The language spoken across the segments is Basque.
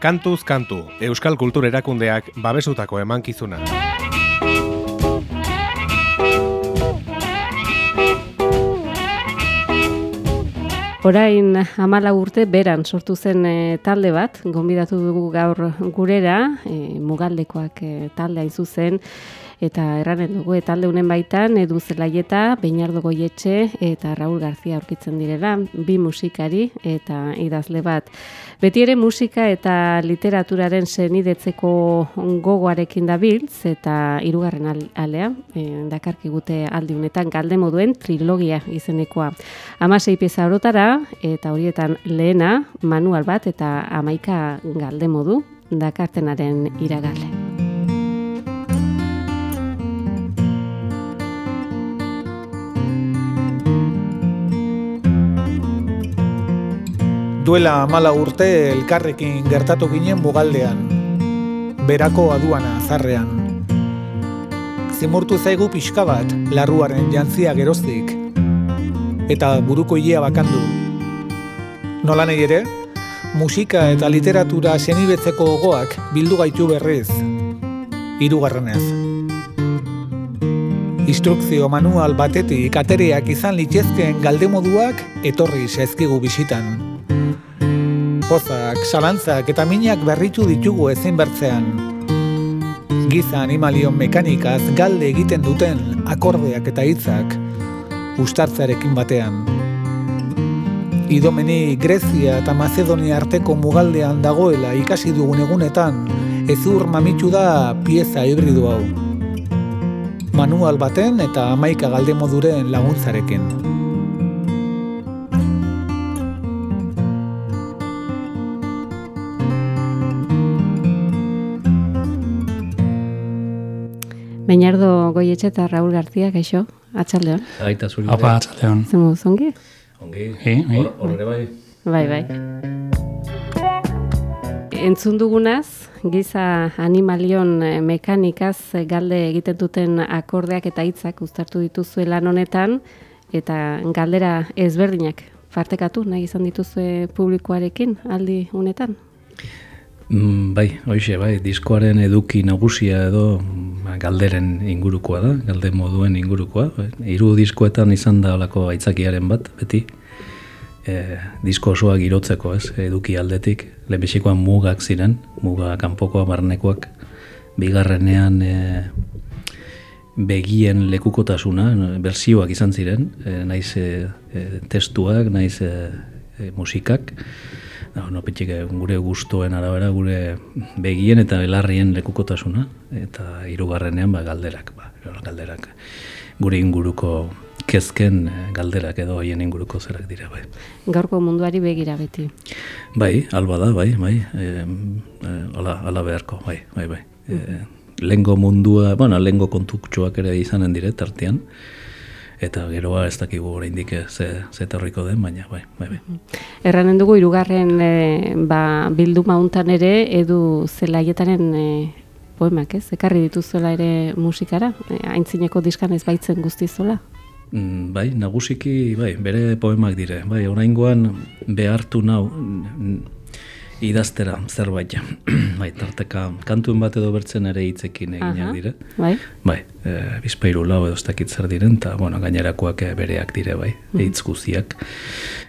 Kantuz kantu, Euskal Kultur Erakundeak babesutako emankizuna. Orain amala urte beran sortu zen e, talde bat, gonbidatu dugu gaur gurera, e, mugaldekoak e, talde hain zuzen, eta erranen dugu eta alde honen baitan Edu Zelaieta, Beinardo Goietxe eta Raul Garzia aurkitzen direla, bi musikari eta idazle bat. Beti ere musika eta literaturaren senidetzeko gogoarekin dabiltz eta hirugarren alea, e, dakarki gute aldi honetan galde moduen trilogia izenekoa. Hamasei pieza orotara eta horietan lehena manual bat eta amaika galde modu dakartenaren iragale. Duela mala urte elkarrekin gertatu ginen bugaldean, berako aduana azarrean. Zimurtu zaigu pixka bat larruaren jantzia geroztik, eta buruko hilea bakandu. Nola nahi ere, musika eta literatura senibetzeko gogoak bildu gaitu berriz, hirugarrenez. Instrukzio manual batetik atereak izan litzezken galdemoduak etorri zaizkigu bisitan pozak, salantzak eta minak berritu ditugu ezin bertzean. Giza animalion mekanikaz galde egiten duten akordeak eta hitzak ustartzarekin batean. Idomeni Grezia eta Macedonia arteko mugaldean dagoela ikasi dugun egunetan, ezur mamitu da pieza hibridu hau. Manual baten eta amaika galde moduren laguntzarekin. Beinardo Goietxe eta Raul Garzia, gaixo, atxaldeon. Aita zuri. Apa, atxaldeon. Zemu, zongi? Ongi. E, e. Horre bai. Bai, bai. Entzun dugunaz, giza animalion eh, mekanikaz galde egiten duten akordeak eta hitzak uztartu dituzue lan honetan, eta galdera ezberdinak partekatu nahi izan dituzue publikoarekin aldi honetan? Mm, bai, hoxe, bai, diskoaren eduki nagusia edo ba, galderen ingurukoa da, galde moduen ingurukoa. Bai. Hiru diskoetan izan da olako aitzakiaren bat, beti. E, disko osoa girotzeko, ez, eduki aldetik. Lehenbizikoan mugak ziren, muga kanpokoa barnekoak. Bigarrenean e, begien lekukotasuna, bersioak izan ziren, e, naiz e, e, testuak, naiz e, e, musikak no, no gure gustoen arabera gure begien eta belarrien lekukotasuna eta hirugarrenean ba galderak ba galderak gure inguruko kezken eh, galderak edo haien inguruko zerak dira bai. Gaurko munduari begira beti. Bai alba da bai bai e, ala, ala beharko bai bai bai. E, lengo mundua bueno lengo kontuktxoak ere izanen dire tartean eta geroa ez dakigu oraindik ze ze etorriko den baina bai bai bai Erranen dugu hirugarren e, ba bildu mauntan ere edu zelaietaren e, poemak, ez? Ekarri dituzuela ere musikara, e, aintzineko diskan ez baitzen guztizola. Mm, bai, nagusiki, bai, bere poemak dire. Bai, oraingoan behartu nau idaztera zerbait bai, tarteka kantuen bat edo bertzen ere hitzekin eginak dire. Bai. Bai, e, bizpairu lau edo ez zer diren, eta bueno, gainerakoak e, bereak dire, bai, mm hitz guziak.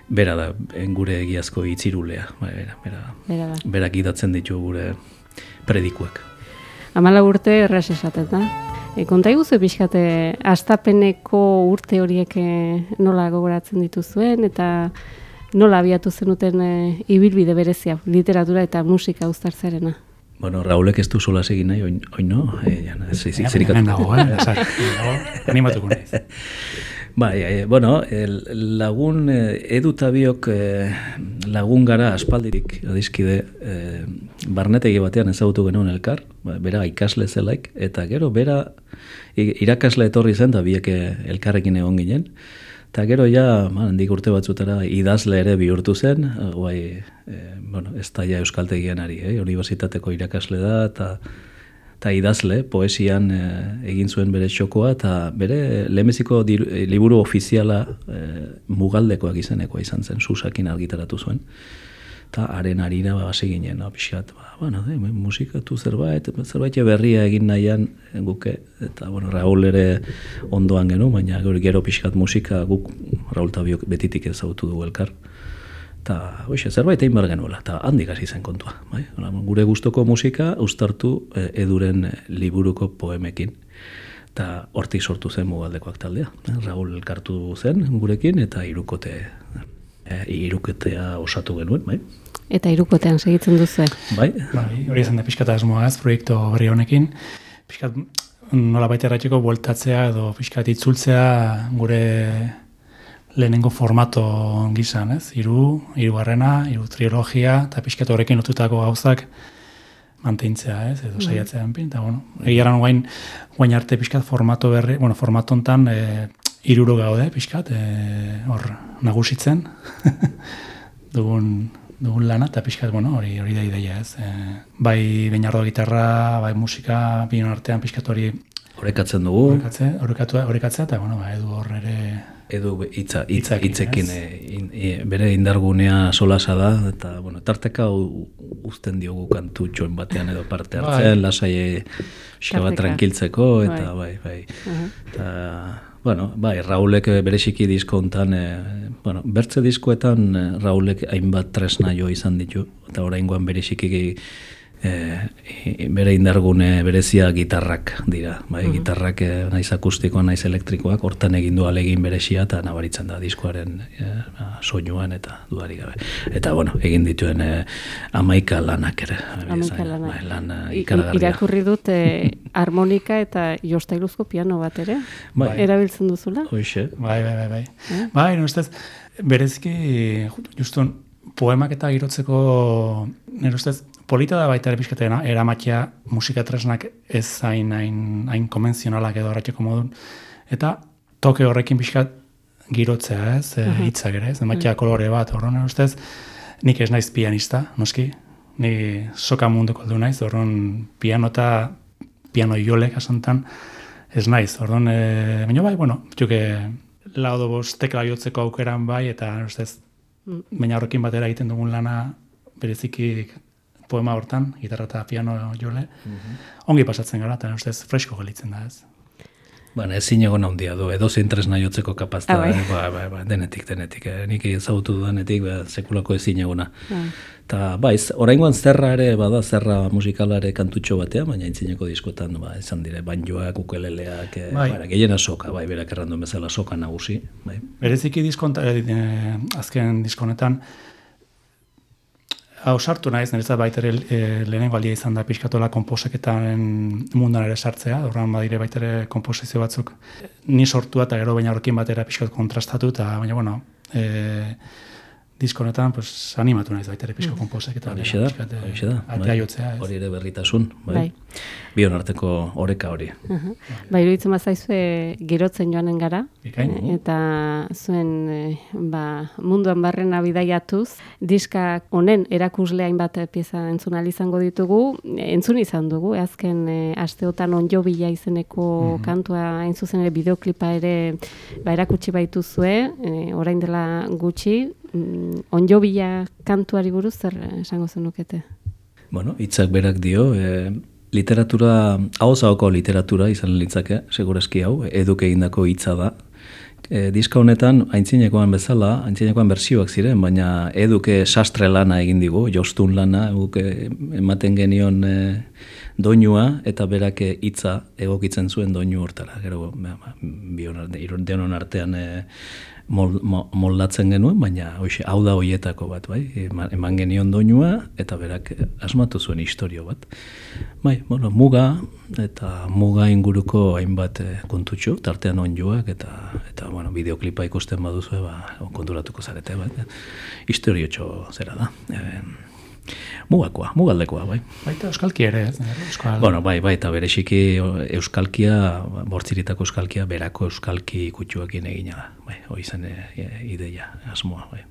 Bera da, gure egiazko hitzirulea, bai, bera, bera, bera berak idatzen ditu gure predikuak. Amala urte erraz esaten da. E, konta iguzu pixkate, astapeneko urte horiek nola gogoratzen dituzuen, eta nola abiatu zenuten e, ibilbide berezia, literatura eta musika uztartzarena? Bueno, Raulek ez du sola segin nahi, oin, oin no? E, jana, ez izik zerik atu. Animatuko nahi. Bai, e, bueno, el, lagun e, edu tabiok e, lagun gara aspaldirik adizkide e, barnetegi batean ezagutu genuen elkar, ba, bera ikasle zelaik, eta gero bera irakasle etorri zen da bieke elkarrekin egon ginen, Eta gero ja, handik urte batzutara idazle ere bihurtu zen, guai, e, bueno, ez da ja euskaltegian ari, eh? universitateko irakasle da, eta eta idazle, poesian e, egin zuen bere txokoa, eta bere lemeziko liburu ofiziala e, mugaldekoak izenekoa izan zen, susakin argitaratu zuen. Eta haren harira ba, hasi ginen, no, pixkat, ba, bueno, de, musikatu zerbait, zerbait berria egin nahian guke, eta, bueno, Raul ere ondoan genu, baina gero, pixkat musika guk Raul Tabiok betitik ezagutu du elkar. Eta, oixe, zerbait egin behar genuela, eta handik hasi zen kontua. Bai? Gure gustoko musika ustartu eh, eduren eh, liburuko poemekin. Eta hortik sortu zen mugaldekoak taldea. Eh? Raul elkartu zen gurekin, eta irukote, eh, irukotea osatu genuen, bai? Eta irukotean segitzen duzu. Bai, Bai, hori izan da pixkat asmoa ez, proiektu berri honekin. Pixkat nola baita erratxeko bueltatzea edo pixkat itzultzea gure lehenengo formato gizan, ez? Hiru, hirugarrena, hiru trilogia eta pixkat horrekin lotutako gauzak mantentzea, ez? Edo saiatzea enpin, eta bueno, egiaran guain, guain arte pixkat formato berri, bueno, formato hontan e, iruro gaude pixkat, e, hor nagusitzen, dugun dugun lana, eta pixkat, bueno, hori hori da ideia, ez? E, bai bainardo gitarra, bai musika, bion artean pixkat hori horrekatzen dugu, horrekatze, horrekatu, horrekatzea, eta, bueno, ba, edu hor ere edu hitza, hitza, hitzekin ez? eh, in- eh, bere indargunea solasa da, eta, bueno, tarteka u- uzten diogu kantu txoen batean edo parte hartzen, lasai eh, pixka bat Tarteka. tranquiltzeko, eta bai, bai. Eta, bueno, bai, Raulek eh, bereziki disko hontan, eh, bueno, bertze diskoetan eh, Raulek hainbat tresna jo izan ditu, eta oraingoan bereziki eh, i- bere indargune berezia gitarrak dira. Bai, gitarrak eh, naiz akustikoa, naiz elektrikoak, hortan egin du alegin berezia eta nabaritzen da diskoaren eh, ba, soinuan eta dudari gabe. Eta, bueno, egin dituen eh, amaika lanak ere. Hamaika lana. Bai, lan eh, ikaragarria. Irakurri dut eh, harmonika eta jostailuzko piano bat ere. Bai. Erabiltzen duzula. Hoxe, Bai, bai, bai, bai. Bai, nire ustez, bereziki, ju- justun, poemak eta girotzeko, nire ustez, polita da baita ere pixkatena, eramatia musika tresnak ez hain, hain, hain konvenzionalak edo arratxeko modun. Eta toke horrekin pixkat girotzea, ez, e, hitzak ere, ez, ematia kolore bat, horren ustez, nik ez naiz pianista, noski, ni soka munduko aldu naiz, horren piano eta piano jolek asantan, ez naiz, orduan, e, baina bai, bueno, juke lau do bost tekla jotzeko aukeran bai, eta ustez, baina horrekin batera egiten dugun lana bereziki poema hortan, gitarra eta piano jole, ongi pasatzen gara, eta ustez fresko gelitzen da ez. Bueno, ezin egon handia du, edo zein tresna jotzeko kapazta, Ah, bai. eh, ba, ba, ba, denetik, denetik, eh, nik ezagutu dudanetik, ba, sekulako ezin egona. Eta, ba, ez, oraingoan zerra ere, bada, zerra musikalare kantutxo batean, baina intzineko diskotan, ba, izan dire, banjoak, ukeleleak, eh, Bai. bara, gehiena soka, bai, berak errandu bezala soka nagusi, bai. Bereziki diskonta, eh, azken diskonetan, hau sartu naiz, niretzat baita ere eh, lehenengo aldia izan da pixkatola komposeketaren mundan ere sartzea, horran badire baita ere komposizio batzuk. Ni sortua eta gero baina horrekin batera pixkat kontrastatu, eta baina bueno, e, diskonetan pues, animatu naiz baita ere pixko komposeketa. Horixe da, pixkat, eh, horixe da. Ez. Hori ere berritasun, bai. Bai. Bion arteko oreka hori. Ba, iruditzen bazaizue gerotzen joanen gara. Bikain. Eh, Eta zuen eh, ba, munduan barrena bidaiatuz, diska honen erakusle hainbat pieza entzun izango ditugu, entzun izan dugu, azken eh, asteotan onjo bila izeneko kantua hain zuzen ere bideoklipa ere ba, erakutsi baituzue, eh, orain dela gutxi, mm, onjo bila kantuari buruz zer esango zenukete? Bueno, hitzak berak dio, e, literatura, hau zahoko literatura izan litzake, segurazki hau, eduk egindako hitza da. E, diska honetan, aintzinekoan bezala, aintzinekoan bersioak ziren, baina eduke sastre lana egin digu, jostun lana, guk e, ematen genion e, doinua, eta berak hitza egokitzen zuen doinu hortara. Gero, ba, ba, bion arte- hiru- denon artean e, mol, mo- moldatzen genuen, baina hoxe, hau da hoietako bat, bai? Eman, eman genion doinua, eta berak asmatu zuen historio bat. Bai, bueno, muga, eta muga inguruko hainbat eh, kontutxo, tartean onjoak, eta, eta bueno, bideoklipa ikusten baduzue, ba, konturatuko zarete, bat. Historio zera da. E, mugakoa, mugaldekoa, bai. Baita euskalki ere, ez? Euskal... Bueno, bai, bai, eta bereziki euskalkia, bortziritako euskalkia, berako euskalki kutsuekin egina da. Bai, hoi zen e, e, ideia, asmoa, bai.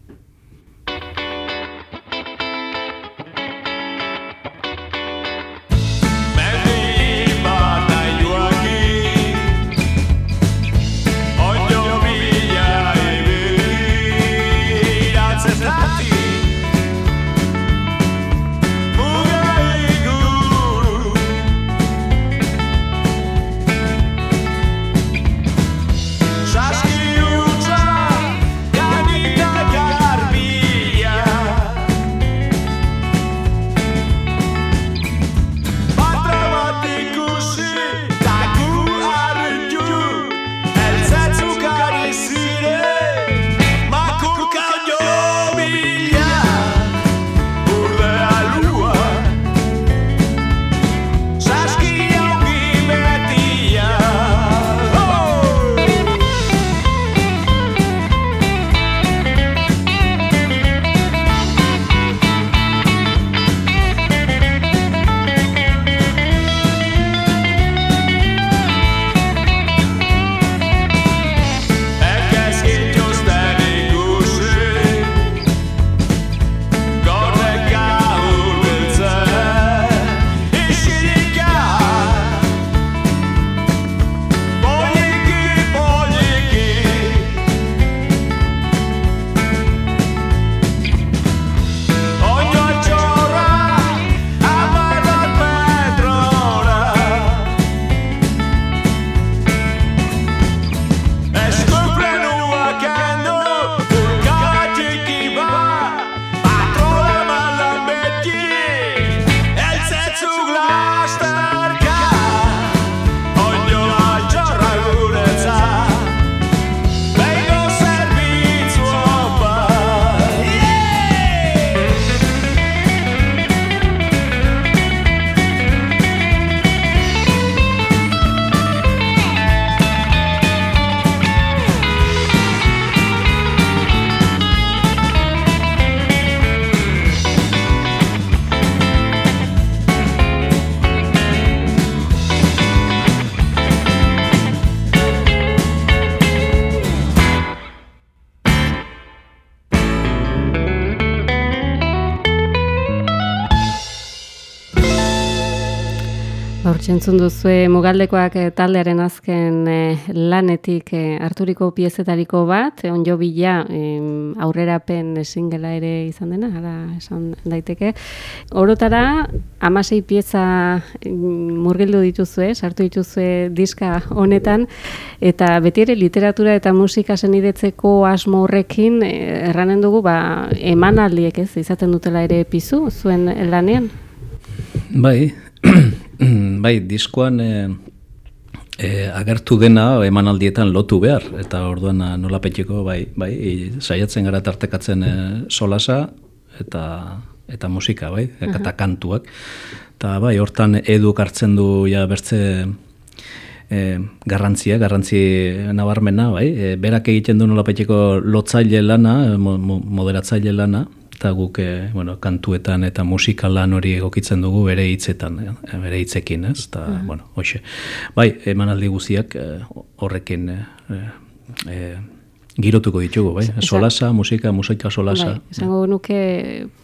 Entzun duzue Mugaldekoak eh, taldearen azken eh, lanetik eh, harturiko piezetariko bat, eh, onjo bila em, aurrerapen singela ere izan dena, ara esan daiteke. Orotara, amasei pieza murgildu dituzue, sartu dituzue diska honetan, eta beti ere literatura eta musika senidetzeko asmo horrekin erranen dugu, ba, emanaldiek ez, izaten dutela ere pizu, zuen lanean? Bai, bai, diskoan e, e, agertu dena emanaldietan lotu behar, eta orduan eh, nola petxeko, bai, bai, saiatzen gara tartekatzen e, solasa eta eta musika, bai, eta kantuak. Eta bai, hortan eduk hartzen du ja bertze e, garrantzia, garrantzi nabarmena, bai, e, berak egiten du nola petxeko lotzaile lana, mo- moderatzaile lana, eta guk e, bueno, kantuetan eta musika lan hori egokitzen dugu bere hitzetan, eh, bere hitzekin, ez? Eta, bueno, hoxe. Bai, emanaldi guziak eh, horrekin eh, eh, girotuko ditugu, bai? Solasa, musika, musika solasa. Bai, esango nuke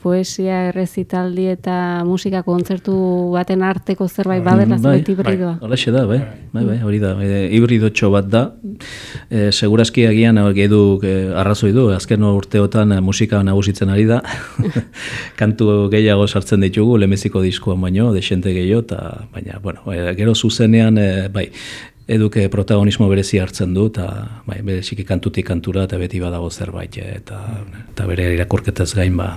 poesia errezitaldi eta musika kontzertu baten arteko zerbait badela bai, zerbait hibridoa. Holaxe da, bai, bai, bai, hori da, e, hibridotxo bat da, e, segurazki agian eduk e, arrazoi du, azken urteotan e, musika nagusitzen ari da, kantu gehiago sartzen ditugu, lemeziko diskoan baino, desente gehiago, eta, baina, bueno, e, gero zuzenean, e, bai, eduke protagonismo berezi hartzen du, eta bai, bereziki kantutik kantura, eta beti badago zerbait, e, eta, eta bere irakurketaz gain ba,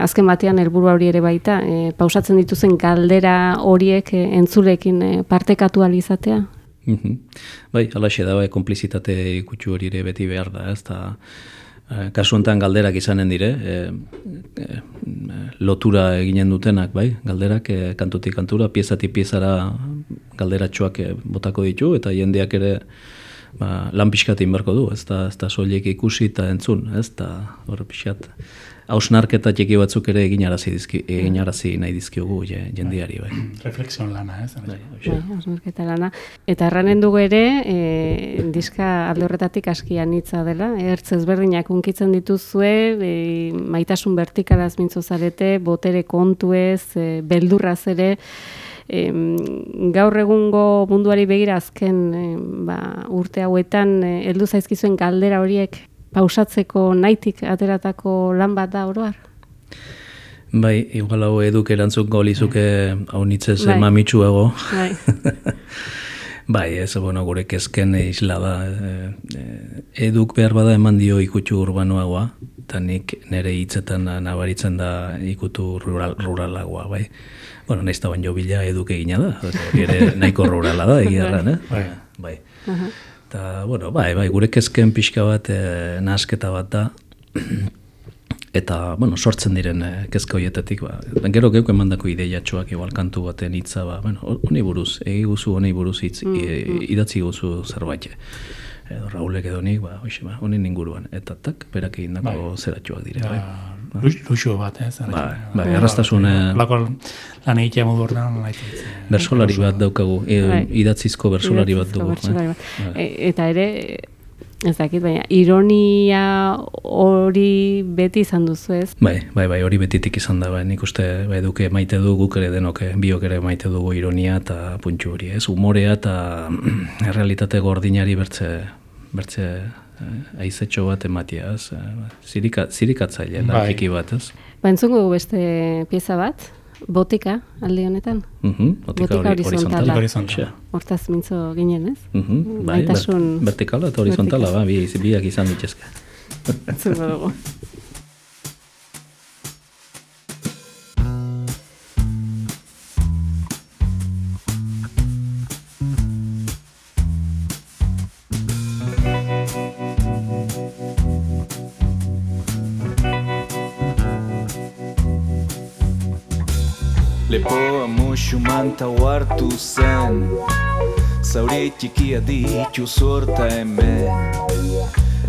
Azken batean helburu hori ere baita, e, pausatzen dituzen galdera horiek e, entzulekin e, partekatu ahal izatea. Mhm. Bai, alaxe da, bai, konplizitate ikutsu hori ere beti behar da, ez da, eh, kasu honetan galderak izanen dire, e, e, lotura eginen dutenak, bai, galderak e, kantutik kantura, piezatik piezara galderatxoak botako ditu, eta jendeak ere ba, lan pixkat egin beharko du, ez da, ez da soilik ikusi eta entzun, ez da, hor pixkat, hausnarketa txiki batzuk ere eginarazi, dizki, eginarazi nahi dizkiogu je, jendeari, bai. Reflexion lana, ez? Bai, Bai, hoxe. hausnarketa lana. Eta erranen dugu ere, e, diska alde horretatik askian hitza dela, ertz ezberdinak unkitzen dituzue, e, maitasun vertikalaz mintzo zarete, botere kontuez, e, beldurraz ere, em, gaur egungo munduari begira azken em, ba, urte hauetan e, heldu zaizkizuen galdera horiek pausatzeko naitik ateratako lan bat da oroar? Bai, igual hau eduk erantzungo lizuke hau nitzez Bai. mamitsuago. Bai. bai, ez, bueno, gure kezken isla da. E, e, eduk behar bada eman dio ikutsu urbanoagoa, eta nik nire hitzetan nabaritzen da ikutu rural, ruralagoa, bai. Bueno, nahiz da baino bila eduk egina da, ere nahiko rurala da, egia erran, eh? Bai. Bai. Eta, bueno, bai, bai, gure kezken pixka bat, e, nahasketa bat da, eta, bueno, sortzen diren e, kezka horietatik, ba, gero geuk emandako ideiatxoak igual kantu baten hitza, ba, bueno, honi buruz, egi guzu honi buruz hitz, i- idatzi guzu zerbait. Edo Raulek edo nik, ba, hoxe, ba, honen inguruan, eta tak, berak egindako zeratxoak dire, bai. Luxu bat, ez? Bai, bai, erraztasun, eh, Lako lan egitea modu laite. Bersolari bat daukagu, e, Bai. idatzizko bersolari bat dugu. bertsolari eh? bat. E, eta ere, ez dakit, baina, ironia hori beti izan duzu ez? Bai, bai, bai, hori betitik izan da, bai, nik uste bai, eduke maite du, guk ere denok, eh, biok ere maite dugu ironia eta puntxu hori, ez, umorea eta realitate gordinari bertze, bertze eh, aizetxo bat ematia, ez, eh, zirika, zirikatzaile, Bai. bat, ez. Ba, entzungo beste pieza bat, botika, alde honetan. Mhm, Botika hori- horizontala. Horizontala. Hortaz mintzo ginen, ez? Mhm, bai, Maitasun ber- vertikala eta horizontala, ba, bi, biak izan ditezke. Entzungo dugu. Lepoa musu manta hartu zen Zauri txikia ditu zorta hemen.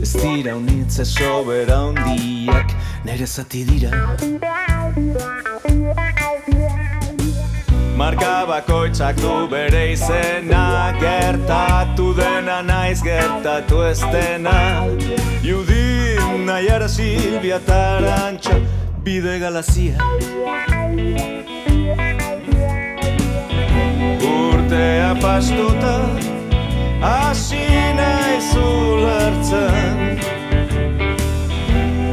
Ez dira unitza sobera hondiak Nere zati dira. Marka bakoitzak du bere izena Gertatu dena naiz gertatu ez dena. Judin, Naiara, Silvia, Tarantxa Bide galazia pastuta hasi naiz ulertzen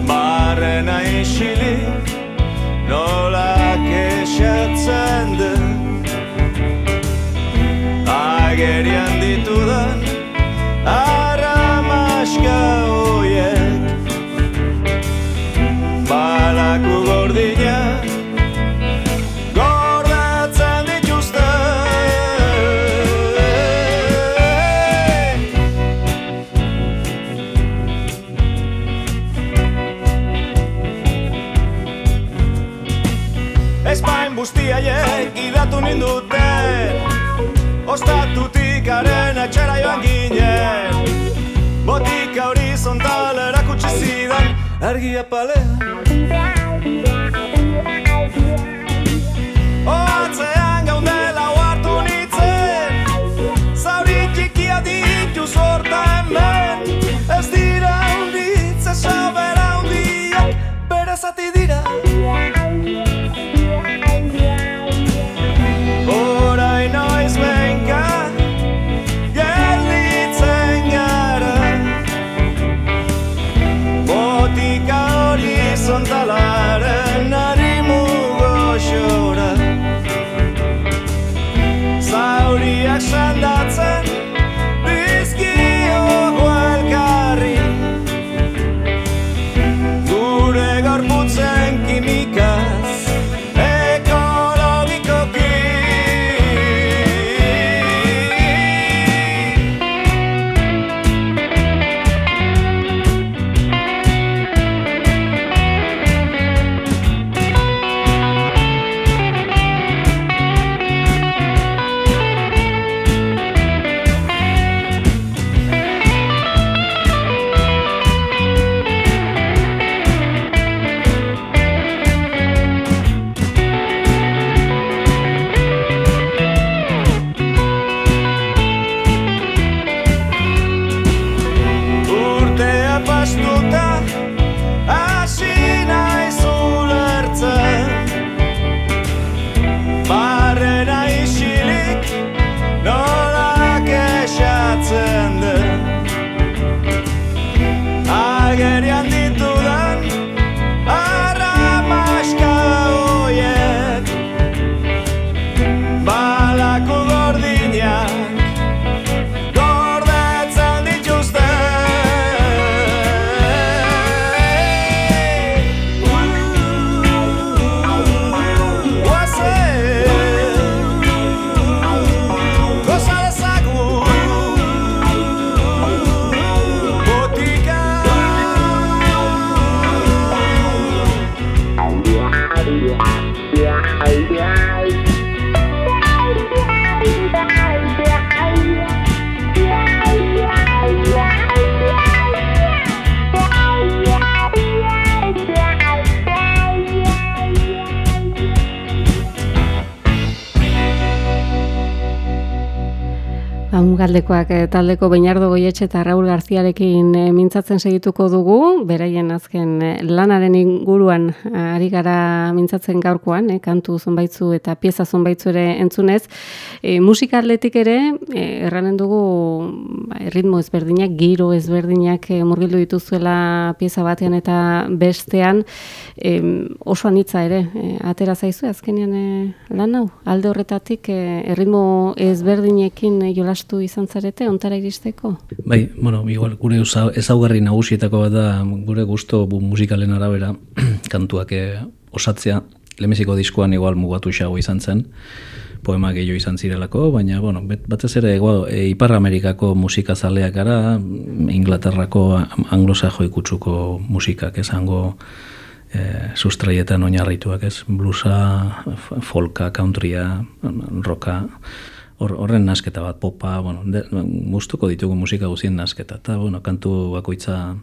Barrena isilik nola kexatzen den. Agerian ditudan argia palea Mugaldekoak eh, taldeko Beinardo Goietxe eta Raul Garziarekin eh, mintzatzen segituko dugu, beraien azken eh, lanaren inguruan ari gara mintzatzen gaurkoan, eh, kantu zonbaitzu eta pieza zonbaitzu ere entzunez. E, musika atletik ere, eh, erranen dugu ba, ritmo ezberdinak, giro ezberdinak eh, murgildu dituzuela pieza batean eta bestean, em, oso anitza ere, eh, atera zaizu azkenean eh, lan hau, alde horretatik eh, erritmo ezberdinekin eh, jolastu izan zarete, ontara iristeko? Bai, bueno, igual gure ezaugarri nagusietako bat da gure gusto musikalen arabera kantuak eh, osatzea. Lemeziko diskoan igual mugatu xago izan zen, poema gehiago izan zirelako, baina bueno, batez ere ego, e, Ipar Amerikako musikazaleak gara, Inglaterrako anglosajo ikutsuko musikak esango e, sustraietan oinarrituak ez, bluesa, f- folka, countrya, rocka, hor, horren nasketa bat, popa, bueno, de, gustuko ditugu musika guzien nasketa, eta bueno, kantu bakoitza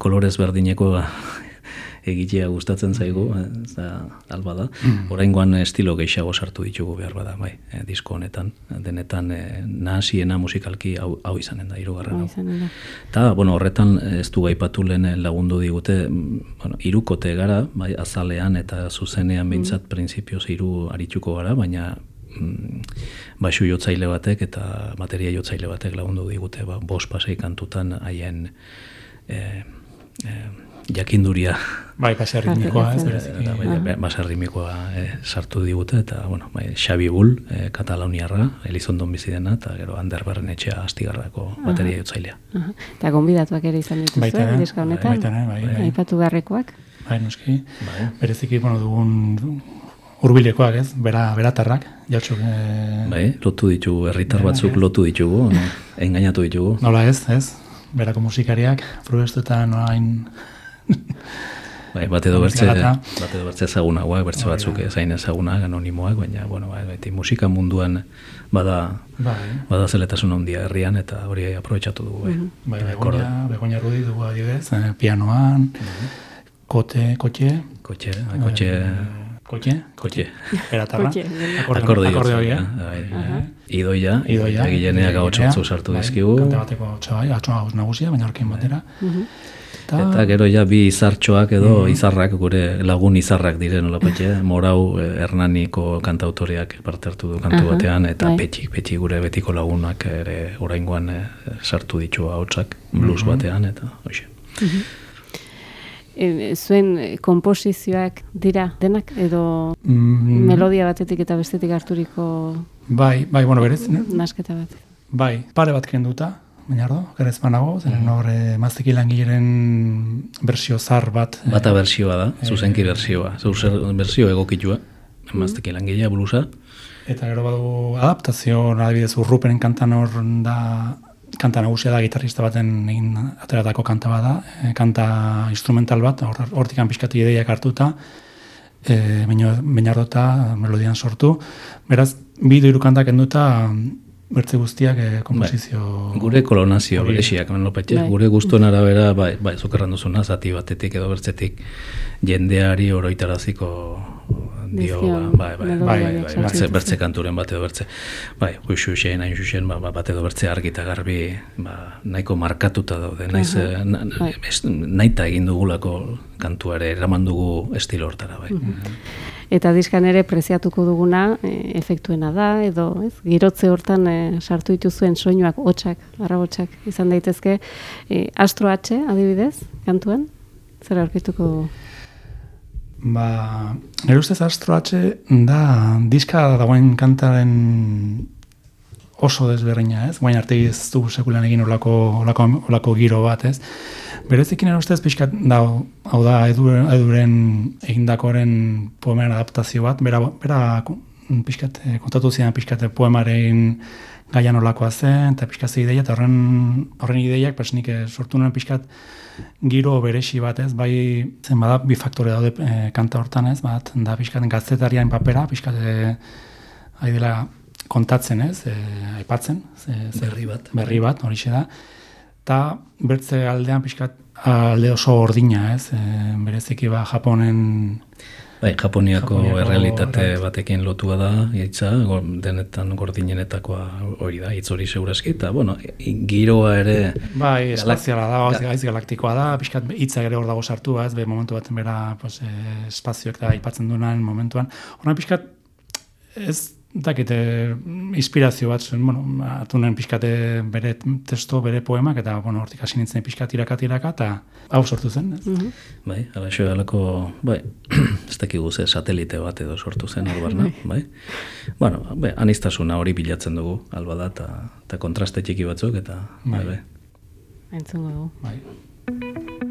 kolorez berdineko egitea gustatzen zaigu, ez da, alba da. Oraingoan estilo gehiago sartu ditugu behar bada, bai, e, disko honetan, denetan e, nahasiena musikalki hau, hau izanen da, hirugarren hau. Eta, bueno, horretan ez du gaipatu lehen lagundu digute, mm, bueno, irukote gara, bai, azalean eta zuzenean behintzat printzipioz hiru arituko gara, baina mm, baixu jotzaile batek eta bateria jotzaile batek lagundu digute ba, bos pasei kantutan haien e, e, jakinduria Bai, baserrimikoa, ez, bereziki. bai, baserrimikoa e, sartu digute eta bueno, bai, Xabi Bull, e, Kataloniarra, Elizondon bizi dena eta gero Ander Barrenetxea Astigarrako bateria jotzailea. Eta gonbidatuak ere izan dituzue, Baita diska honetan. baita bai, bai. Aipatu beharrekoak. Bai, noski. Bai. Bereziki, bueno, dugun hurbilekoak, ez? Bera, beratarrak, jatzuk, e, Bai, lotu ditugu, herritar batzuk lotu ditugu, no? engainatu ditugu. nola ez, ez? Berako musikariak, probestuetan orain Bai, bat edo bertze, Musika bat edo bertze ezagunagoak, bertze batzuk ezain ezagunak, anonimoak, baina, bueno, bai, musika munduan bada, Bai. bada zeletasun handia herrian, eta hori aprobetxatu dugu, bai. Bai, Eta Begoña, Begoña Rudi dugu adibidez, eh, pianoan, kote, kotxe, Kotxe, bai, kotxe, kotxe, kotxe. beratarra, Kotxe, bai. akordeo, Akordio, akordeo, bai, eh? bai. Idoia, Idoia, egileneak hau txotzu sartu bai, dizkigu, Kante bateko txabai, atxoa gauz nagusia, baina horkin batera. Eta gero ja bi izartxoak edo izarrak, gure lagun izarrak diren olapetxe, Morau eh, Hernaniko kantautoreak parte hartu du kantu batean, eta bai. petxik, petxik gure betiko lagunak ere oraingoan eh, sartu ditu hautsak blues batean, eta hoxe. E, zuen e, komposizioak dira denak edo Mm, melodia batetik eta bestetik harturiko bai, bai, bueno, berez, nasketa bat. bai, pare bat kenduta, baina ardo, gerez banago, zeren hor eh, mazteki langileren bersio zar bat. eh, Bata bersioa da, zuzenki bersioa, zuzer bersio egokitua, emazteki langilea bluesa, Eta gero badu adaptazio, adibidez urrupenen kantan hor da, kanta nagusia da gitarrista baten egin ateratako kanta bada, e, kanta instrumental bat, hor, hortikan pixkatu ideiak hartuta, e, bainardota melodian sortu. Beraz, bi hiru kantak enduta bertze guztiak e, komposizio... Gure kolonazio Hori. bereziak menlopetxe, Bai. gure guztuen arabera, bai, bai, zukerran duzuna, zati batetik edo bertzetik jendeari oroitaraziko dio, Dizkion bai, bai, bai, bai, bai, bertze, bertze kanturen bat edo bertze, bai, xuxen, hain xuxen, ba, ba, bat edo bertze argi eta garbi, ba, nahiko markatuta daude, naiz, eh, na, na, bai. nahita egin dugulako kantuare, eraman dugu estilo hortara, bai. Eta diskan ere preziatuko duguna e, efektuena da, edo ez, girotze hortan e, sartu dituzuen soinuak, hotxak, arrabotxak izan daitezke. E, Astro H, adibidez, kantuan, zer aurkituko Ba, nire ustez Astro H da diska dagoen kantaren oso desberdina, ez? Guain arte ez du sekulan egin olako, olako, olako giro bat, ez? Berezik nire ustez pixkat da, hau da, edu, eduren egindakoren poemaren adaptazio bat, bera, bera pixkat, eh, kontatu zidan pixkat poemaren gaian olakoa zen, eta pixkat ideia, eta horren, horren ideiak, pues nik eh, sortu nuen pixkat giro beresi bat, ez, bai, zen bada, bi faktore daude e, kanta hortan, ez, bat, da pixkat gaztetarian papera, pixkat, e, dela kontatzen, ez, e, aipatzen, ze, ze- Berri bat. berri bat, horixe da, eta bertze aldean pixkat alde oso ordina, ez, e, bereziki ba, Japonen Bai, Japoniako Japoniako errealitate errealitate. batekin lotua da, hitza, denetan gordinenetakoa hori da, hitz hori segurazki, eta, bueno, giroa ere, Bai, espaziala da, Ga- gaiz galaktikoa da, pixkat hitza ere hor dago sartu, ez, be momentu baten bera, pues, eh, espazioak da aipatzen duenan momentuan. Horren pixkat, ez dakite inspirazio bat zuen, bueno, atunen pixkate bere testo, bere poemak, eta, bueno, hortik hasi nintzen pixkat iraka tiraka, eta hau sortu zen, ez? bai, alaxo alako, bai, ez dakigu ze satelite bat edo sortu zen hor barna, bai. Bueno, bai, anistasuna hori bilatzen dugu, alba da, eta, eta kontraste txiki batzuk, eta, bai, bai. entzungo dugu. Bai.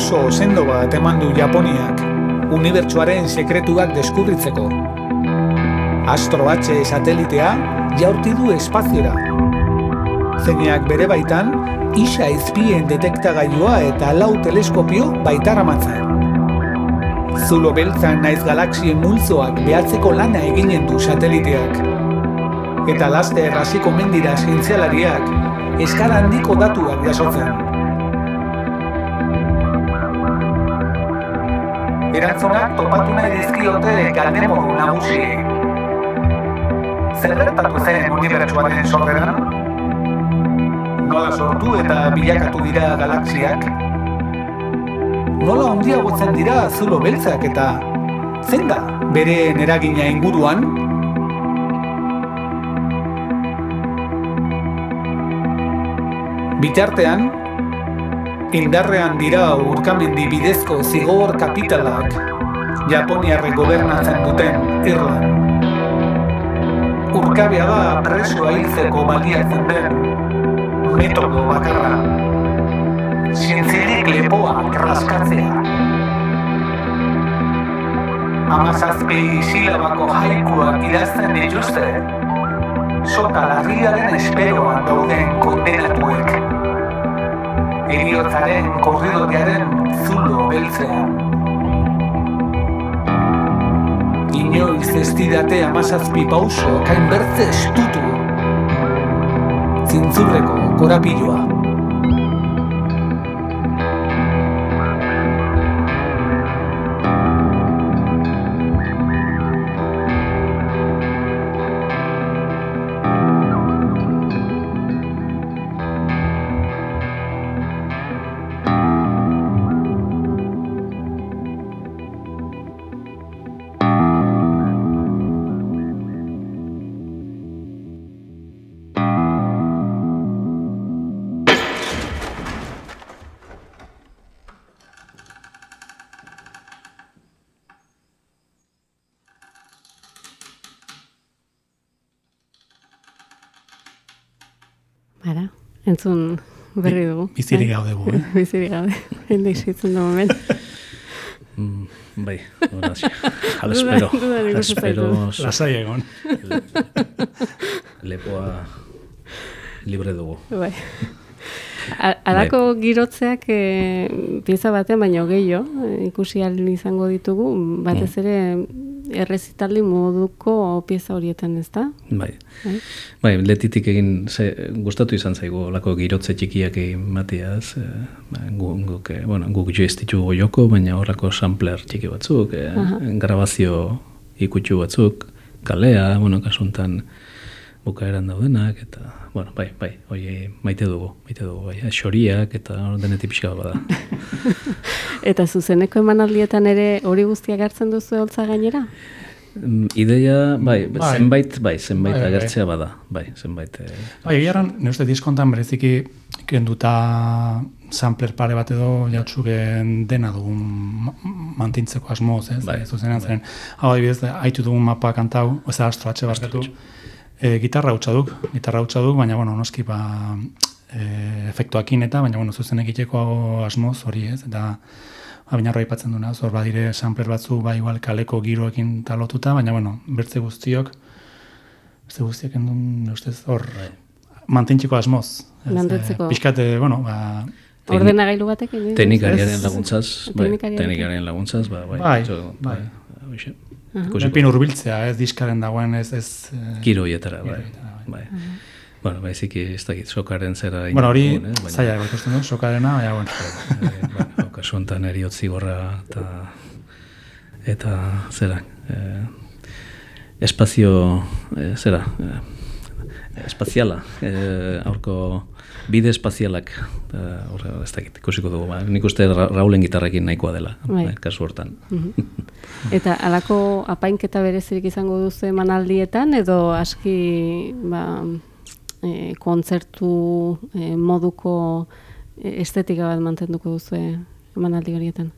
Pauso sendo bat eman du Japoniak, unibertsuaren sekretuak deskubritzeko. Astro H satelitea jaurti du espaziora. Zeinak bere baitan, isa ezpien detektagailua eta lau teleskopio baitaramatza. Zulo beltzan naiz galaxien multzoak behatzeko lana eginen du sateliteak. Eta laste erraziko mendira zientzialariak eskala handiko datuak jasotzen. Erantzunak topatu nahi dizkiote galdemodu nagusi. Zer gertatu zen unibertsu baten sorreran? Nola sortu eta bilakatu dira galaxiak? Nola ondiagotzen dira zulo beltzak eta zein da bere eragina inguruan? Bitartean, indarrean dira urkamendi bidezko zigor kapitalak Japoniarre gobernatzen duten Irlan. Urkabea da presoa hiltzeko baliatzen den metodo bakarra. Zientzirik lepoa raskatzea. Amazazpi silabako haikuak idazten dituzte, sota larriaren esperoan dauden kondenatuek. Eriotzaren korridorearen zulo beltzean. Inoiz ez didate amazazpi pauso kain bertze estutu. Zintzurreko korapiloa. Entzun berri dugu. Bizirik gaude gu, eh? Bizirik gaude. Hende izitzen du moment. Mm, bai, hori Jala espero, oso espero Lasai egon. lepoa libre dugu. Bai. Alako girotzeak e, pieza batean baino gehiago e, ikusi ahal izango ditugu, batez ere errezitaldi moduko pieza horietan, ez da? Bai. Bai. Bai, letitik egin ze, gustatu izan zaigu olako girotze txikiak egin matiaz, e, ba, gu, guk, e, bueno, guk jo ez ditugu joko, baina horrako sampler txiki batzuk, e, grabazio ikutsu batzuk, kalea, bueno, kasuntan bukaeran daudenak, eta, bueno, bai, bai, hoi maite dugu, maite dugu, bai, xoriak, eta denetik pixka bada. Eta zuzeneko emanaldietan ere hori guztiak hartzen duzu holtza gainera? Mm, Ideia, bai, Bai. zenbait, bai, zenbait Bai, bai, bai. agertzea bada, bai, zenbait, e, Bai, egiaran, ne uste diskontan bereziki kenduta sampler pare bat edo jatzuken dena dugun ma- mantintzeko asmoz, ez? Bai, Bai, zuzenean zeren. Hau adibidez, haitu dugun mapa kantau, ez da astro atxe barkatu. E, gitarra hutsa duk, gitarra hutsa duk, baina, bueno, noski, ba, e, efektuakin eta, baina, bueno, zuzen egiteko asmoz hori, ez? Eta, ba, baina hori aipatzen duna, hor badire sampler batzu, ba, igual kaleko giroekin talotuta, baina, bueno, bertze guztiok, bertze guztiak endun, ustez, hor, mantentzeko asmoz. Ez, Mantentzeko. Eh, pixkat, bueno, ba, Ordenagailu batekin? eh? Teknikariaren laguntzaz, bai, teknikariaren laguntzaz, ba, bai, Bai, zo- bai. hoxe. Aha. Ikusiko- Epin urbiltzea, ez diskaren dagoen, ez... ez eh, Giro hietara, bai, Giro bai. Bueno, baiziki ez dakit, sokaren zera bueno, hori eh, baina- zaila ikusten du, sokarena, baina, bueno. Eh, bueno, kasu honetan eriotzi gorra eta eta zera eh, espazio eh, zera eh, espaziala eh, aurko bide espazialak eh, horre, ez dakit, ikusiko dugu ba. nik uste Ra Raulen gitarrekin nahikoa dela Bai. eh, kasu hortan Eta alako apainketa berezirik izango duzu emanaldietan edo aski ba, e, kontzertu e, moduko e, estetika bat mantenduko duzu emanaldi horietan?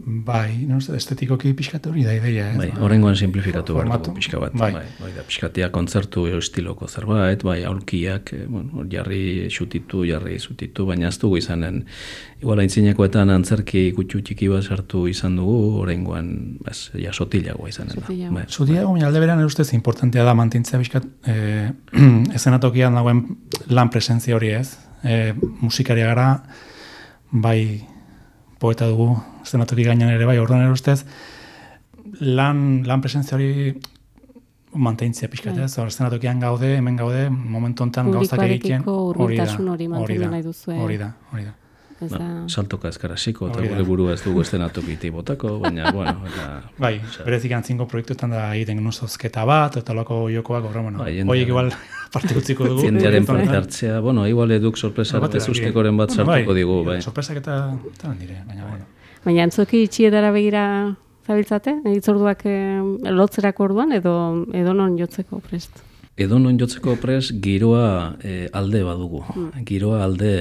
Bai, no, estetikoki pixkat hori da ideia, ez? Bai, Ba, horrengoan simplifikatu behar dugu pixka bat. Bai. Bai, bai, da, pixkatia kontzertu estiloko zerbait, bai, aulkiak, eh, bueno, jarri xutitu, jarri zutitu, baina ez dugu izanen. Igual aintzinekoetan antzerki kutxu txiki bat sartu izan dugu, horrengoan, ez, ja, sotilagoa izanen da. Sotilagoa. Bai. Baina alde berean ustez importantea da mantintzea pixkat eh, ezenatokian dagoen lan presentzia hori ez. Eh, musikaria gara, bai poeta dugu, ezenatoki gainean ere bai, orduan ustez, lan, lan presentzia hori mantentzia pixkat, ez? Hor, eszenatokian gaude, hemen gaude, momentu honetan gauzak egiten. Publikoarekiko hori da, hori da, nahi duzue. Hori da, hori da. Ez da... Ba, saltoka eskarasiko, eta gure burua ez dugu estenatokiti botako, baina, bueno, eta... Bai, berezik antzinko proiektuetan da egiten genuen zozketa bat, eta loko jokoak, horre, bueno, Bai, horiek igual parte utziko dugu. Jendearen Bai. parte hartzea, bueno, igual eduk sorpresa Bat ez ustekoren bat Bueno, sartuko bai, digu, bai. Sorpresak eta eta dire, baina bueno. Baina antzoki itxietara begira zabiltzate? Itzorduak eh, lotzerako orduan edo edo non jotzeko prest? Edo non jotzeko pres giroa eh, alde badugu. Giroa alde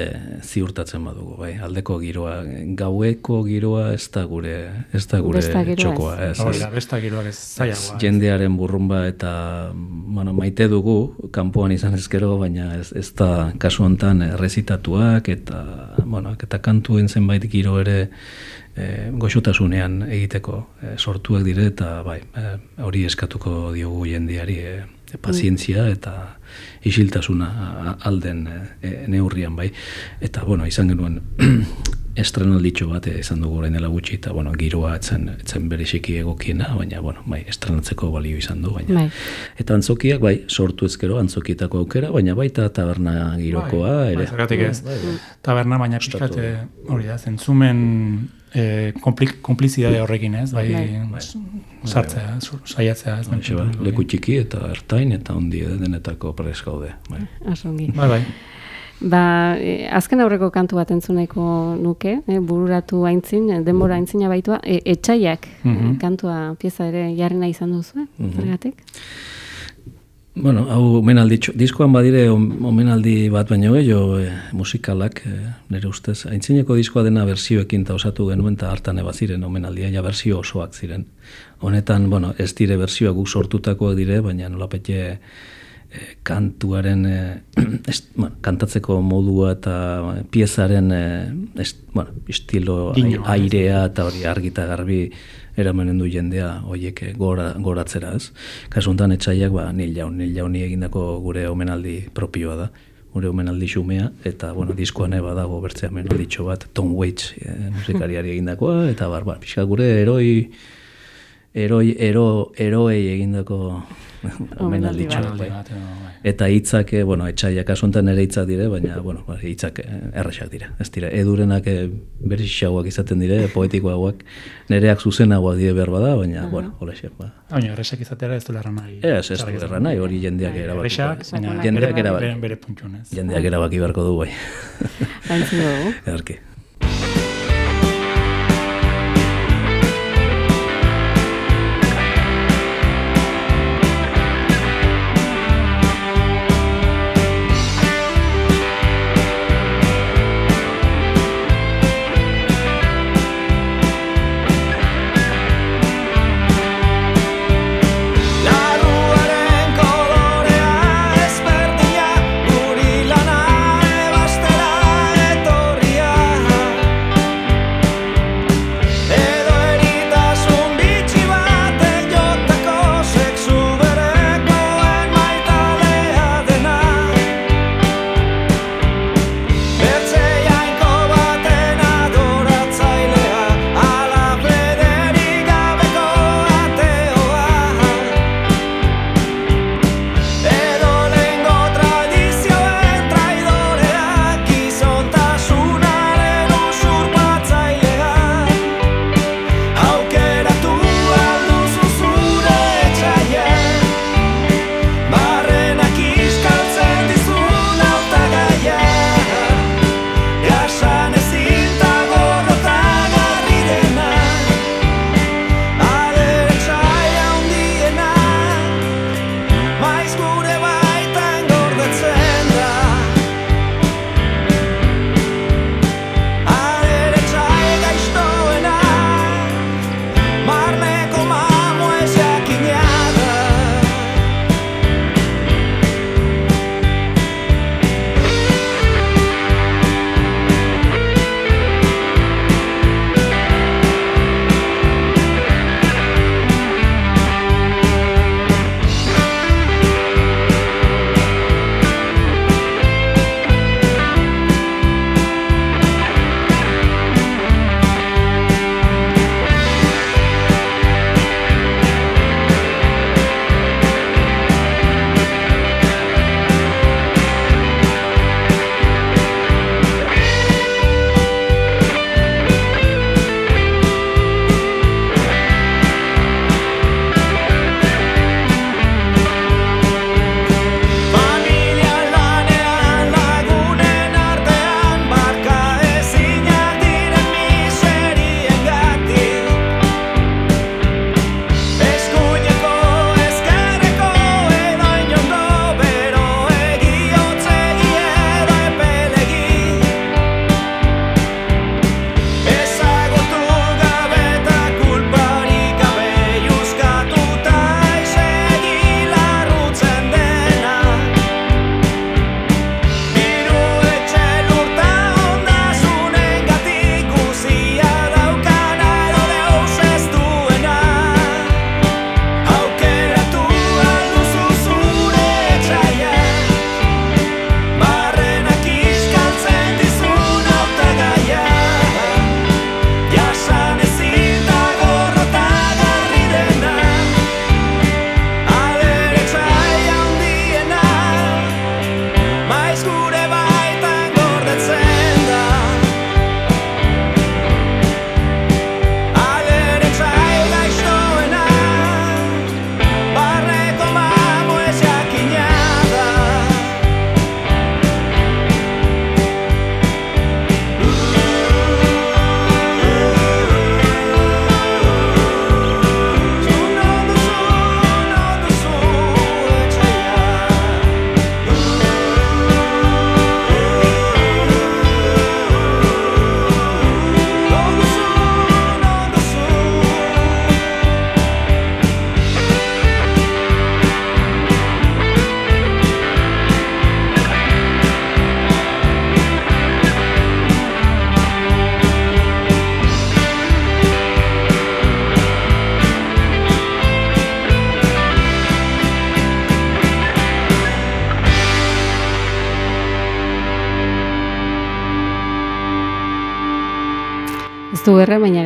ziurtatzen badugu, bai. Aldeko giroa, gaueko giroa ez da gure, ez da gure txokoa. Ez, Hori ez. da, besta giroak ez zailagoa. jendearen burrumba eta bueno, maite dugu kanpoan izan ezkero, baina ez, ez da kasu hontan errezitatuak eta bueno, eta kantuen zenbait giro ere e, goxotasunean egiteko e, sortuak dire eta bai, e, hori eskatuko diogu jendeari e, pazientzia eta isiltasuna alden e, e, neurrian bai. Eta bueno, izan genuen estrenalditxo bat eh, izan dugu orain dela gutxi eta bueno, giroa etzen, etzen bereziki egokiena, baina bueno, bai, estrenatzeko balio izan du, baina. Bai. Eta antzokiak bai, sortu ezkero antzokietako aukera, baina baita taberna girokoa Bai, ere. zergatik ez. Taberna baina pixkat eh, hori da, zentzumen eh, kompli- konplizidade horrekin ez, bai, Bai. sartzea, sur- saiatzea ez. Hoxe ba, leku txiki eta ertain eta ondi denetako pres gaude. Bai. Asongi. Bai, bai. Ba, e, azken aurreko kantu bat entzuneko nuke, e, bururatu aintzin, e, denbora aintzina baitua, e, etxaiak Mhm. e, kantua pieza ere jarri nahi izan duzu, Mhm. zergatik? Bueno, hau omenaldi, diskoan badire om- omenaldi bat baino gehiago e, musikalak, e, nire ustez. Aintzineko diskoa dena berzioekin eta osatu genuen eta hartan eba ziren omenaldia, ja berzio osoak ziren. Honetan, bueno, ez dire berzioak guk sortutakoak dire, baina nolapete e, kantuaren e, est, bueno, kantatzeko modua eta piezaren e, est, bueno, estilo ez? airea eta hori argi eta garbi eramanen du jendea hoiek eh, gora, goratzera ez. Kasu honetan etxaiak ba, nil jaun, nil jauni egindako gure omenaldi propioa da gure omenaldi xumea, eta, bueno, diskoan eba dago bertzea omenalditxo bat, Tom Waits eh, musikariari egindakoa, eta bar, bar, pixka gure eroi, eroi, ero, eroei egindako. Omenaldi bai. bat, edo, bai. Eta hitzak, eh, bueno, etxaiak kasu honetan ere hitzak dire, baina, bueno, ba, hitzak eh, erresak dira. Ez dira, edurenak eh, berixagoak izaten dire, poetikoagoak, nereak zuzenagoak dire behar bada, baina, bueno, hola ba. Baina, erresak izatera ez du lerra nahi. Ez, ez du erran nahi, hori jendeak erabaki. Erresak, jendeak erabaki. bere, bere puntxun ez. Jendeak erabaki beharko du bai. Aintzin dugu. Erki.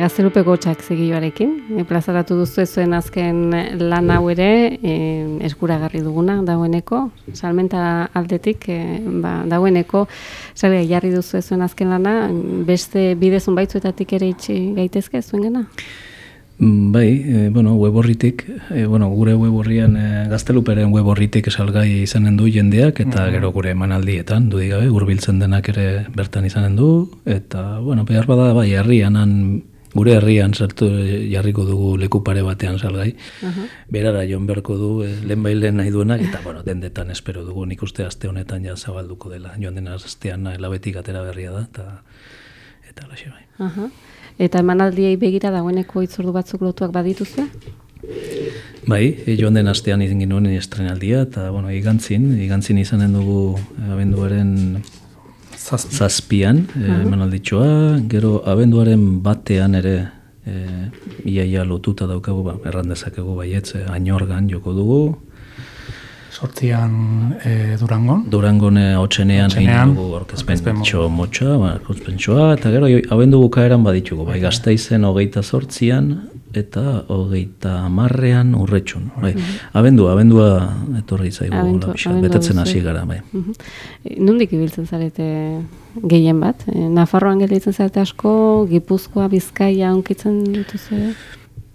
Gaztelupeko txak zigioarekin. E, plazaratu duzu zuen azken lan hau ere, e, eskuragarri duguna dagoeneko, salmenta aldetik, e, ba, dagoeneko, zare, jarri duzu zuen azken lana, beste bidezun baitzuetatik ere itxi gaitezke zuen gana? Mm, bai, e, bueno, web horritik, e, bueno, gure web horrian e, gazteluperen web horritik salgai izanen du jendeak, eta mm gero gure emanaldietan, du digabe, urbiltzen denak ere bertan izanen du, eta, bueno, behar bada, bai, herrianan, gure herrian sartu jarriko dugu leku pare batean salgai, uh berara joan beharko du, e, lehen bai lehen nahi duenak, eta, bueno, dendetan espero dugu, nik uste aste honetan ja zabalduko dela, joan dena astean labetik atera berria da, eta, eta, laxe bai. Uh Eta emanaldiei begira dagoeneko itzordu batzuk lotuak badituzue? Bai, e, joan den astean izan ginuen estrenaldia, eta, bueno, igantzin, igantzin izanen dugu e, abenduaren zazpian, e, emanalditxoa, gero abenduaren batean ere, e, iaia lotuta daukagu, ba, errandezakegu baietze, ainorgan joko dugu, sortzian e, Durangon. Durangon e, otxenean egin dugu orkezpentxo motxa, ba, orkezpentxoa, eta gero abendu bukaeran baditugu, bai, gazteizen hogeita sortzian, eta hogeita marrean urretxun. Bai. Abendua, abendua etorri zaigu, Abendu, betetzen hasi gara. Bai. E, nundik ibiltzen zarete gehien bat? E, Nafarroan gelditzen zarete asko, Gipuzkoa, Bizkaia, onkitzen dituzu?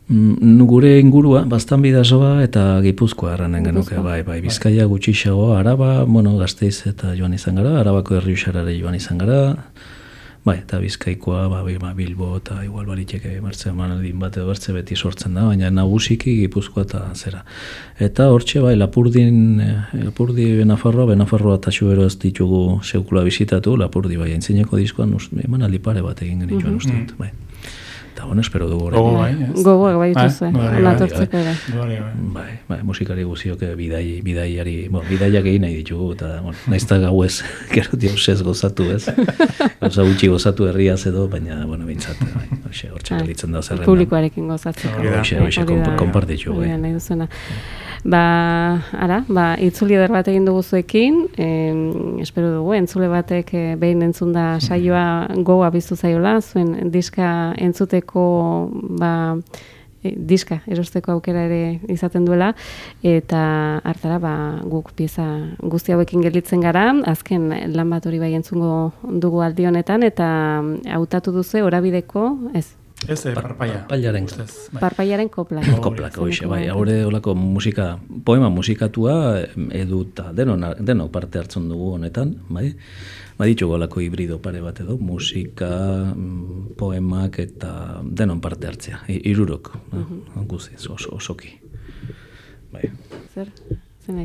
Mm, gure ingurua, bastan bidazoa eta gipuzkoa erranen genuke, bai, bai, bizkaia gutxixago, araba, bueno, gazteiz eta joan izan gara, arabako herri usarare joan izan gara, bai, eta bizkaikoa, ba, ba, bilbo eta igual baliteke martzen manaldin bat edo bertze beti sortzen da, baina nagusiki gipuzkoa eta zera. Eta hortxe, bai, lapurdin, eh, lapurdi benafarroa, benafarroa eta xubero ez ditugu sekula bizitatu, lapurdi, bai, entzineko diskoan, eman pare bat egin genituen mm -hmm. bai. Eta bueno, espero dugu hori. Gogo bai, Gogo bai, bai dituzu, eh? Bai, bai, bai, bai, musikari guzioke bidai, bidaiari, bueno, bidaiak egin nahi ditugu, eta, bueno, nahiz eta gau ez, gero dios ez gozatu ez. Gauza gutxi gozatu herriaz edo, baina, bueno, bintzat, bai, hoxe, hortxe galitzen da zerrendan. Publikoarekin gozatzeko. Hoxe, hoxe, kompartitxu, bai. Nahi duzuna. Ba, ara, ba, itzuli eder bat egin dugu zuekin, espero dugu, entzule batek eh, behin entzun da saioa goa biztu zaiola, zuen diska entzuteko ba, e, diska erosteko aukera ere izaten duela eta hartara ba, guk pieza guzti hauekin gelditzen gara azken lan bat hori bai entzungo dugu aldi honetan eta hautatu duzu orabideko ez Ez, eh, parpaia. Parpaiaren. Bai. Parpaiaren kopla. Kopla, hoxe, bai. Haure olako musika, poema musikatua eduta, denok deno parte hartzen dugu honetan, bai baditu golako hibrido pare bat edo, musika, mm, poemak eta denon parte hartzea, irurok, mm -hmm. guzi, oso, osoki. Bai. Zer?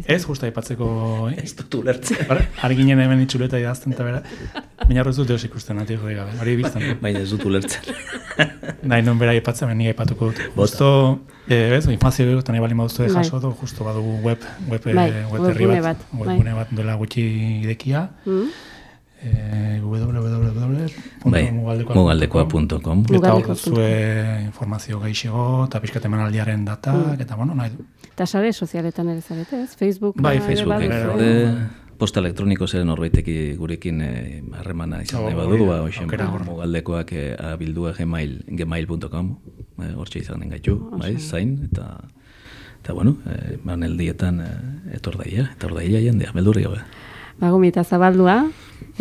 Ez, justa ipatzeko... Eh? Ez dut ulertzea. Ari ginen hemen itxuleta idazten eta bera. Baina hori dut deus ikusten, ati jode gabe. Hori biztan. Baina ez dut ulertzen. Nahi non bera ipatzen, baina ipatuko dut. Justo, eh, ez, informazio dugu, eta nahi bali mauztu de bai. jaso, justo badugu web, web, bai, web, web, web, bat, web, web, bat duela gutxi idekia. Mm eh, www.mugaldekoa.com Eta hor zue informazio gaixego eta pixkat emanaldiaren data, mm. eta bueno, nahi. Eta sare sozialetan ere zarete, ez? Facebook? Bai, Facebook, posta elektroniko zeren horbaiteki gurekin eh, harremana izan oh, nahi badu, ba, oixen, mugaldekoak eh, abildua gmail, gmail.com, eh, hortxe izan den gaitu, bai, zain, eta, eta bueno, eh, maneldietan eh, etor daia, etor daia jendea, beldurri gabe. Bagumi eta zabaldua,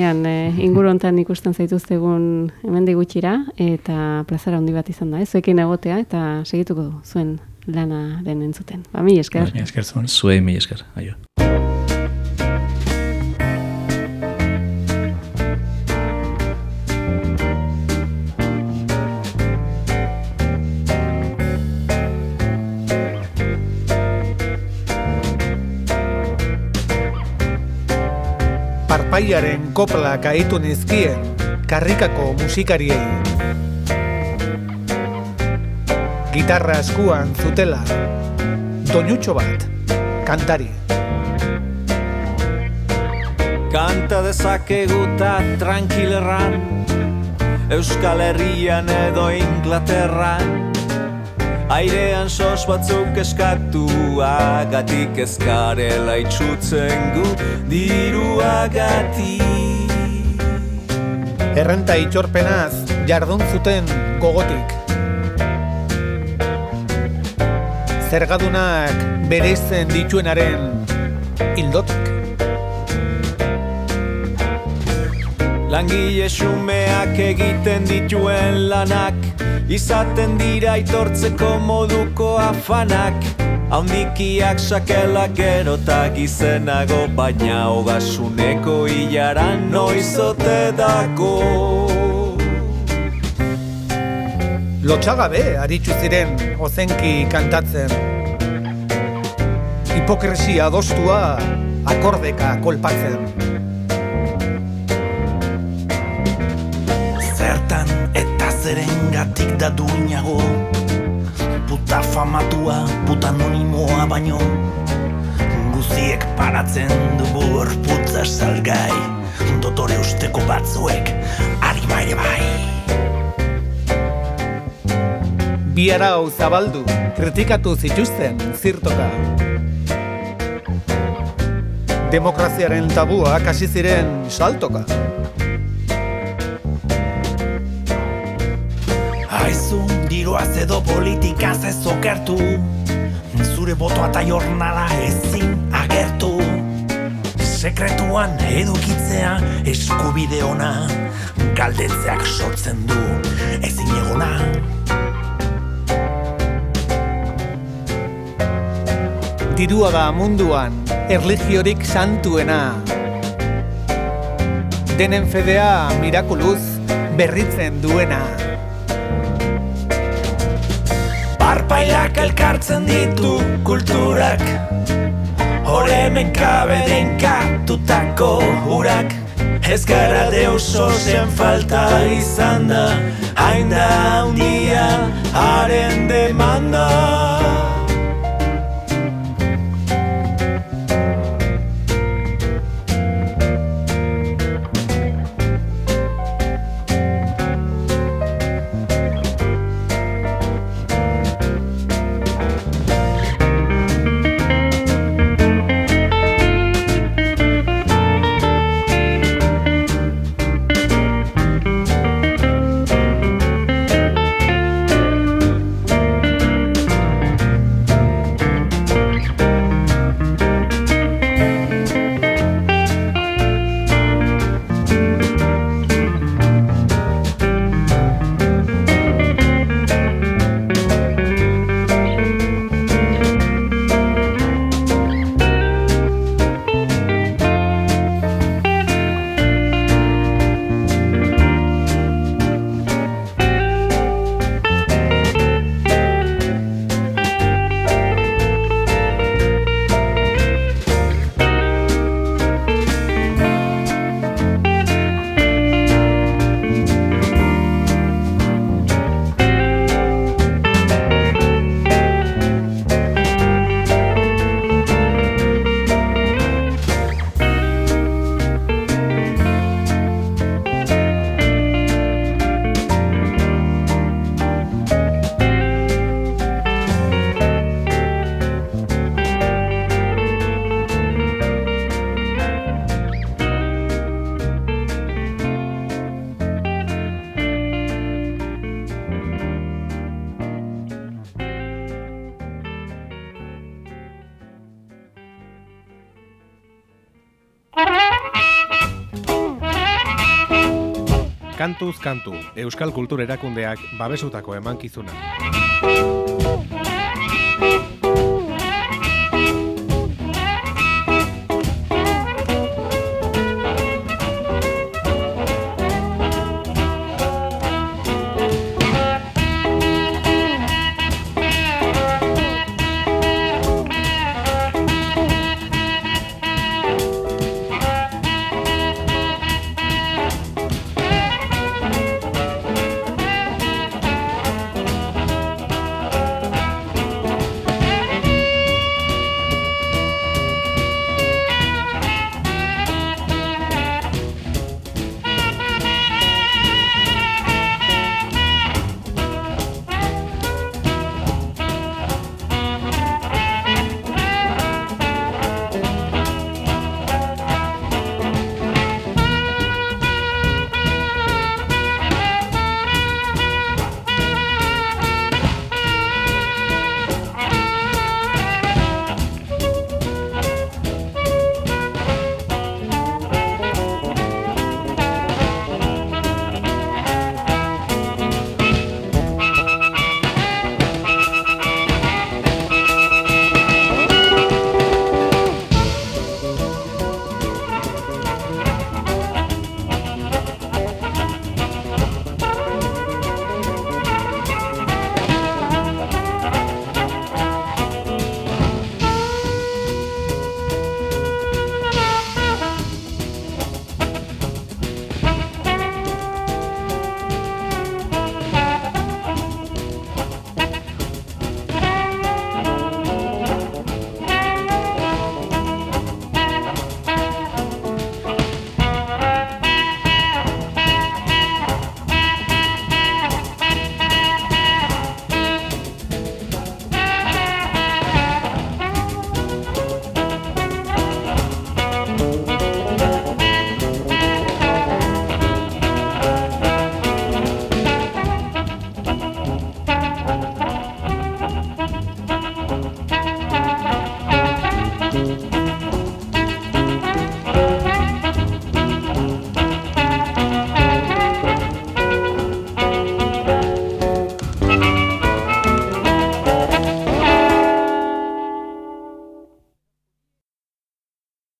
ean e, inguru hontan ikusten zaituztegun hemen gutxira eta plazara handi bat izan da, ez? Zuekin egotea eta segituko du zuen lana den entzuten. Ba, mi esker. Mi esker zuen. Zue, mi esker. Aio. Parpaiaren kopla kaitu nizkien karrikako musikariei. Gitarra eskuan zutela, doinutxo bat, kantari. Kanta dezakeguta tranquilerran, Euskal Herrian edo Inglaterran, Airean sos batzuk eskatu agatik ezkarela itxutzen gu diru agati Errenta itxorpenaz jardun zuten gogotik. Zergadunak berezen dituenaren hildotik. Langile xumeak egiten dituen lanak Izaten dira itortzeko moduko afanak Haundikiak sakela gero eta gizenago Baina hogasuneko hilaran noizote dago Lotxagabe aritzu ziren ozenki kantatzen. Hipokresia adostua akordeka kolpatzen. Zertan eta zeren gatik da duinago Puta famatua, puta anonimoa baino Guziek paratzen dugu gorputza salgai Dotore usteko batzuek, arima ere bai Bi arau zabaldu, kritikatu zituzten zirtoka. Demokraziaren tabuak hasi ziren saltoka. Aizu, diroaz edo politikaz ez okertu Zure botoa eta jornala ezin agertu Sekretuan edukitzea eskubide ona Galdetzeak sortzen du ezin egona Dirua da munduan erligiorik santuena. Denen fedea mirakuluz berritzen duena. Parpailak elkartzen ditu kulturak Horemen kabe denkatutako hurak Ez gara deuso zen falta izan da Hain da haren demanda Kantuz kantu, Euskal Kultur Erakundeak babesutako emankizuna.